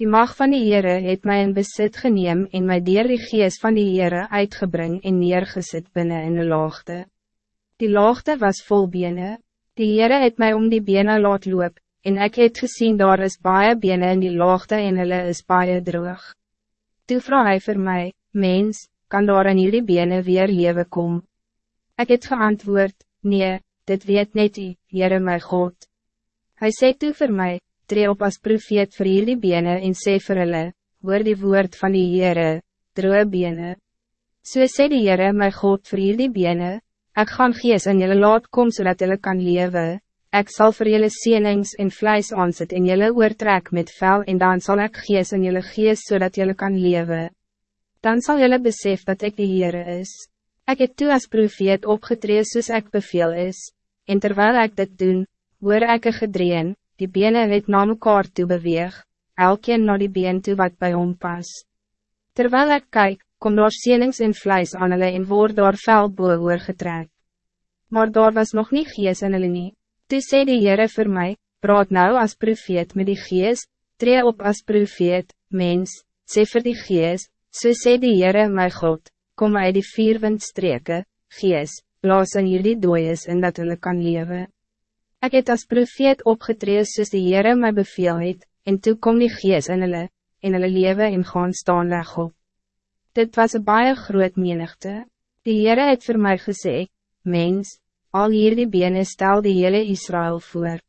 Die mag van die Heere het mij in besit geneem en my dier die gees van die Heere uitgebring en neergesit binnen in de laagte. Die laagte was vol bene, die Heere het mij om die bene laat loop, en ik het gezien daar is baie bene in die laagte en hulle is baie droog. Toe vraag hy vir my, mens, kan daar in hierdie bene weer leven kom? Ik het geantwoord, nee, dit weet net u, Heere my God. Hij sê toe vir my, tree op als profeet vir hierdie bene en sê vir hulle, hoor die woord van die Heere, droe bene. So sê die Heere my God vir hierdie bene, ek gaan gees in julle laat kom zodat julle kan leven. Ik zal voor jullie zienings en vlees aanzet en jullie oortrek met vel en dan zal ik gees in jullie gees zodat jullie kan leven. Dan zal jullie besef dat ik de Heere is. Ik heb toe als profeet opgetreden soos ek beveel is, en terwijl ik dit doen, hoor ek een gedreen, die bene het na mekaar toe beweeg, elkeen na die been toe wat bij hom pas. Terwijl ik kijk, kom daar sienings en vlees aan hulle en word daar veldboe oorgetrek. Maar daar was nog niet gees in hulle nie. Toe sê die Heere vir my, praat nou als profeet met die gees, tree op als profeet, mens, sê vir die gees, so sê die Heere my God, kom uit die vier windstreke, gees, blaas in hierdie dooies en dat hulle kan leven. Ik het als profeet opgetreden soos die Heere my beveel het, en toe kom die gees in hulle, en hulle lewe en gaan staan leg op. Dit was een baie groot menigte. Die Heere het voor mij gesê, Mens, al hierdie bene stel die hele Israël voor.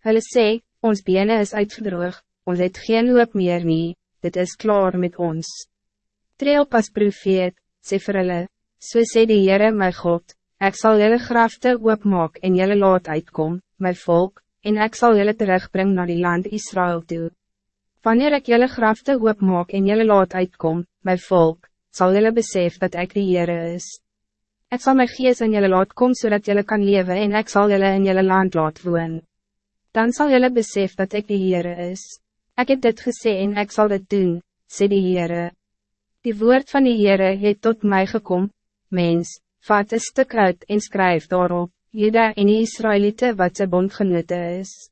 Hulle sê, ons bene is uitgedroog, ons het geen hoop meer nie, dit is klaar met ons. Tree op as profeet, sê vir hulle, so sê die Heere my God, Ik zal jullie grafte oopmaak en jullie laat uitkom, mijn volk, en ik zal jullie terugbrengen naar die land Israël toe. Wanneer ik jullie grafte oopmaak en jullie laat uitkom, mijn volk, zal jullie besef dat ik de Heere is. Ik zal mijn geest in jullie laat kom zodat jullie kan leven en ik zal jullie in jullie land laat woon. Dan zal jullie besef dat ik de Heere is. Ik heb dit gesê en ik zal dit doen, sê die Heere. Die woord van die Heere het tot mij gekomen, mens, Vat een stuk uit en skryf daarop, Juda en die Israëlieten wat ze bondgenote is.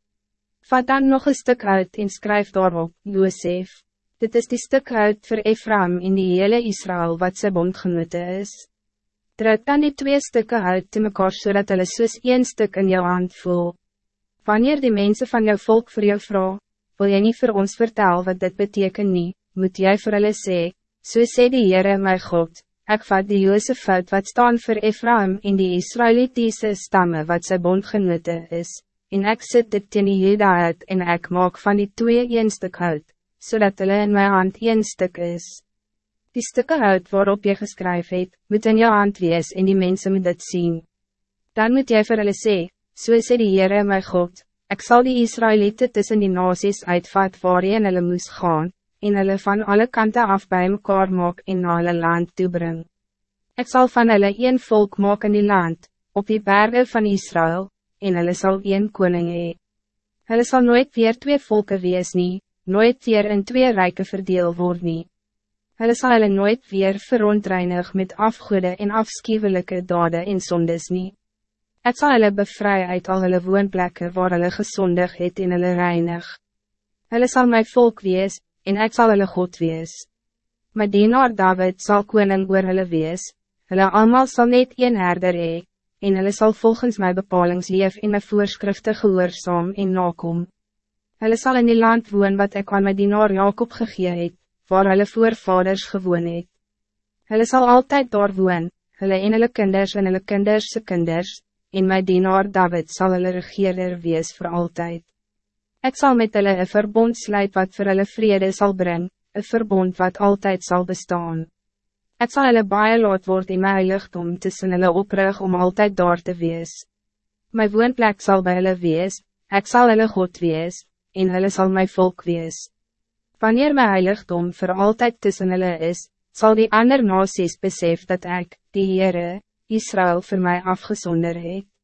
Vat dan nog een stuk uit en skryf daarop, Josef. Dit is die stuk uit voor Ephraim in die hele Israël wat ze bondgenote is. Druk dan die twee stukken uit te mekaar zodat so hulle soos een stuk in jou hand voel. Wanneer die mensen van jou volk voor jou vraag, wil jy niet voor ons vertellen wat dit betekent niet, moet jij voor hulle sê, so sê die Heere my God, Ik vat die Josefut wat staan voor Ephraim in die Israëlitische stammen wat sy bondgenote is, en ik zit dit in die Juda uit en ik maak van die twee een stuk hout, zodat hulle in mijn hand een stuk is. Die stukken hout waarop je geschreven het, moet in jou hand wees en die mensen moet dit zien. Dan moet jy vir hulle sê, so sê die Heere my God, ik zal die Israëlieten tussen die nasies uitvat waarin hulle moes gaan, en hulle van alle kanten af bij mekaar maak en na hulle land toebring. Ik zal van hulle een volk maak in die land, op die bergen van Israël, en hulle sal een koning hee. Hulle sal nooit weer twee volken wees nie, nooit weer in twee rijken verdeel word nie. Hulle sal hulle nooit weer verontreinig met afgoede en afskiewelike dade en sondes nie. Ek sal hulle bevry uit al hulle woonplekke waar hulle gesondig het en hulle reinig. Hulle sal my volk wees, en ik zal hulle God wees. My dienaar David zal koning oor hulle wees, hulle allemaal sal net een herder hee, en hulle sal volgens my bepalings leef en my voorskrifte gehoorzaam en nakom. Hulle sal in die land woon wat ik aan my dienaar Jacob gegee het, waar hulle voorvaders gewoon het. Hulle sal altijd daar woon, hulle en hulle kinders en hulle kinderse kinders, en my dienaar David zal hulle regeerder wees voor altijd. Ik zal met hulle een verbond sluit wat voor hulle vrede zal brengen, een verbond wat altijd zal bestaan. Ik zal hulle baie laat word in my heiligdom tussen hulle oprig om altijd daar te wees. My woonplek zal bij hulle wees, ik zal hulle God wees, en hulle zal my volk wees. Wanneer my heiligdom voor altijd tussen hulle is, zal die ander nasies besef dat ik, die Heere, Israël voor mij afgezonder het.